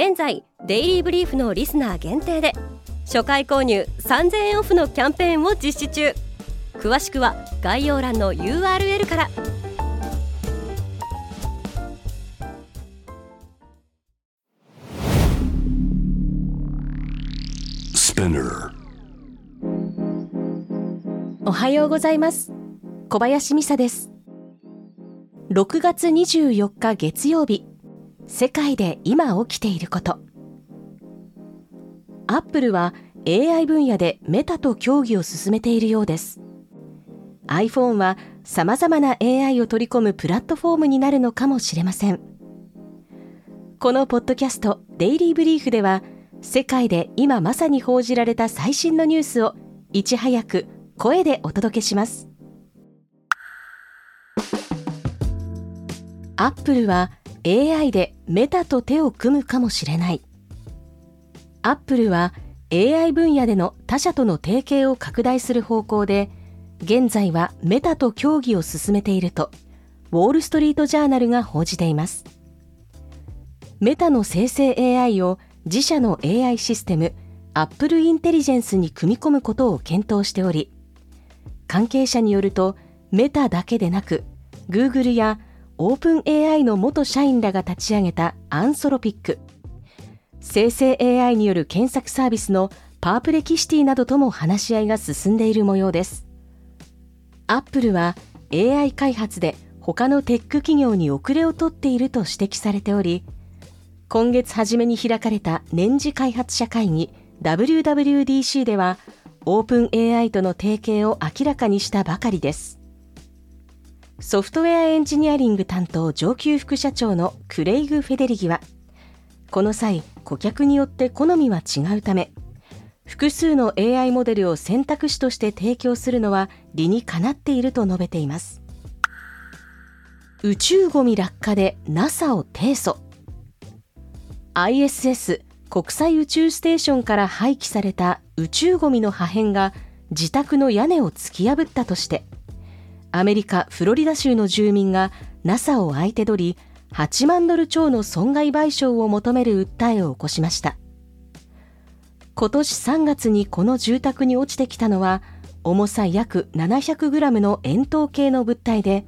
現在デイリーブリーフのリスナー限定で初回購入3000円オフのキャンペーンを実施中。詳しくは概要欄の URL から。おはようございます。小林美沙です。6月24日月曜日世界で今起きていること。アップルは AI 分野でメタと協議を進めているようです。iPhone は様々な AI を取り込むプラットフォームになるのかもしれません。このポッドキャストデイリーブリーフでは世界で今まさに報じられた最新のニュースをいち早く声でお届けします。アップルは AI でメタと手を組むかもしれない。アップルは AI 分野での他社との提携を拡大する方向で、現在はメタと協議を進めていると、ウォール・ストリート・ジャーナルが報じています。メタの生成 AI を自社の AI システム、アップルインテリジェンスに組み込むことを検討しており、関係者によると、メタだけでなく、Google やオープン AI の元社員らが立ち上げたアンソロピック。生成 AI による検索サービスのパープレキシティなどとも話し合いが進んでいる模様です。アップルは AI 開発で他のテック企業に遅れを取っていると指摘されており今月初めに開かれた年次開発者会議 WWDC ではオープン AI との提携を明らかにしたばかりです。ソフトウェアエンジニアリング担当上級副社長のクレイグ・フェデリギはこの際顧客によって好みは違うため複数の AI モデルを選択肢として提供するのは理にかなっていると述べています。宇宙ゴミ落下で NASA を提訴。ISS 国際宇宙ステーションから廃棄された宇宙ゴミの破片が自宅の屋根を突き破ったとしてアメリカ・フロリダ州の住民が NASA を相手取り8万ドル超の損害賠償を求める訴えを起こしました今年3月にこの住宅に落ちてきたのは重さ約 700g の円筒形の物体で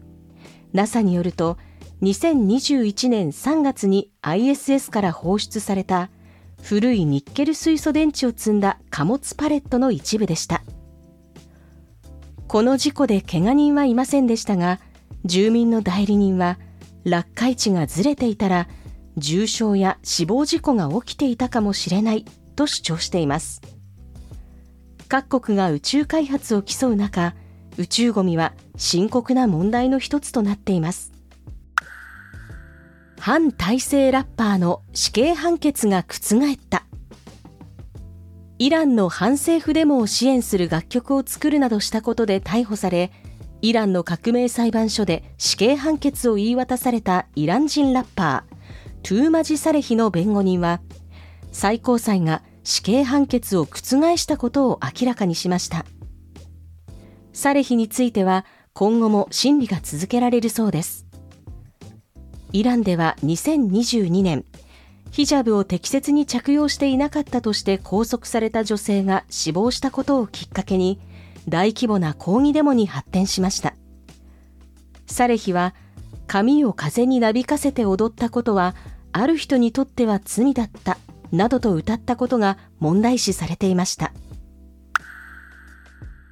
NASA によると2021年3月に ISS から放出された古いニッケル水素電池を積んだ貨物パレットの一部でした。この事故で怪我人はいませんでしたが、住民の代理人は、落下位置がずれていたら、重傷や死亡事故が起きていたかもしれないと主張しています。各国が宇宙開発を競う中、宇宙ゴミは深刻な問題の一つとなっています。反体制ラッパーの死刑判決が覆った。イランの反政府デモを支援する楽曲を作るなどしたことで逮捕され、イランの革命裁判所で死刑判決を言い渡されたイラン人ラッパー、トゥーマジ・サレヒの弁護人は、最高裁が死刑判決を覆したことを明らかにしました。サレヒについては今後も審理が続けられるそうです。イランでは2022年、ヒジャブを適切に着用していなかったとして拘束された女性が死亡したことをきっかけに大規模な抗議デモに発展しました。サレヒは髪を風になびかせて踊ったことはある人にとっては罪だったなどと歌ったことが問題視されていました。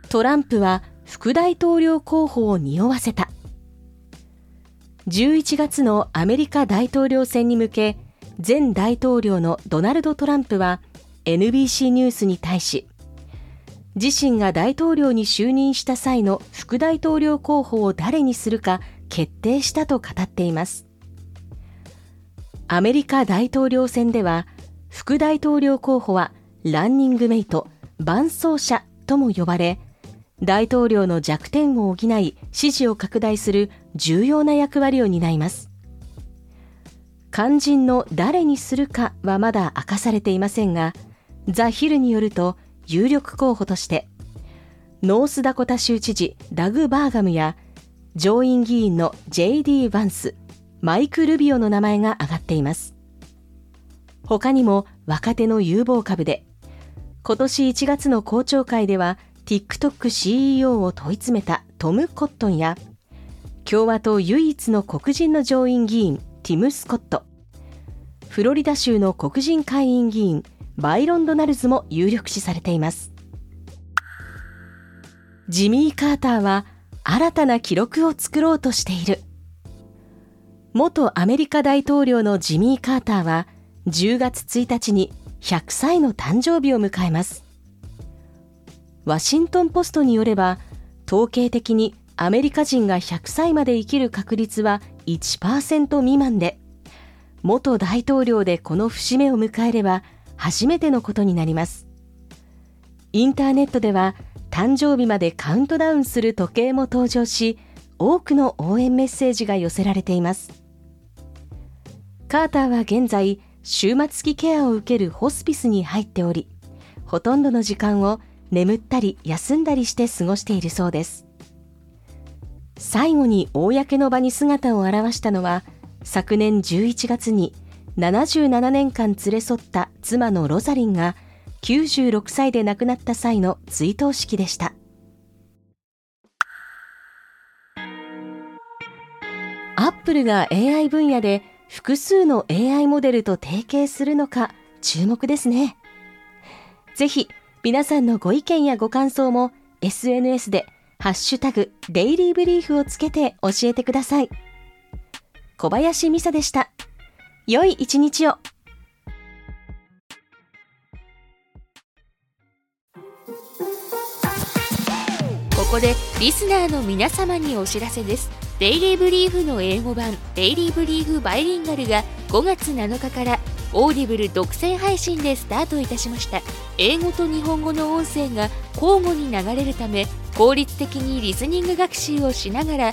トランプは副大統領候補を匂わせた。11月のアメリカ大統領選に向け前大統領のドナルド・トランプは NBC ニュースに対し自身が大統領に就任した際の副大統領候補を誰にするか決定したと語っていますアメリカ大統領選では副大統領候補はランニングメイト、伴走者とも呼ばれ、大統領の弱点を補い支持を拡大する重要な役割を担います。肝心の誰にするかはまだ明かされていませんが、ザ・ヒルによると有力候補として、ノースダコタ州知事ダグ・バーガムや上院議員の J.D. バンス、マイク・ルビオの名前が挙がっています。他にも若手の有望株で、今年1月の公聴会では TikTok CEO を問い詰めたトム・コットンや、共和党唯一の黒人の上院議員ティム・スコット、フロリダ州の黒人会員議員バイロン・ドナルズも有力視されています。ジミー・カーターは新たな記録を作ろうとしている。元アメリカ大統領のジミー・カーターは10月1日に100歳の誕生日を迎えます。ワシントン・ポストによれば、統計的にアメリカ人が100歳まで生きる確率は1%未満で、元大統領でこの節目を迎えれば初めてのことになります。インターネットでは誕生日までカウントダウンする時計も登場し、多くの応援メッセージが寄せられています。カーターは現在、終末期ケアを受けるホスピスに入っており、ほとんどの時間を眠ったり休んだりして過ごしているそうです。最後に公の場に姿を現したのは、昨年11月に77年間連れ添った妻のロザリンが96歳で亡くなった際の追悼式でした。アップルが AI 分野で複数の AI モデルと提携するのか注目ですね。ぜひ皆さんのご意見やご感想も SNS でハッシュタグデイリーブリーフをつけて教えてください。小林美沙でした。良い一日を。ここでリスナーの皆様にお知らせです。デイリーブリーフの英語版デイリーブリーフバイリンガルが5月7日からオーディブル独占配信でスタートいたしました英語と日本語の音声が交互に流れるため効率的にリスニング学習をしながら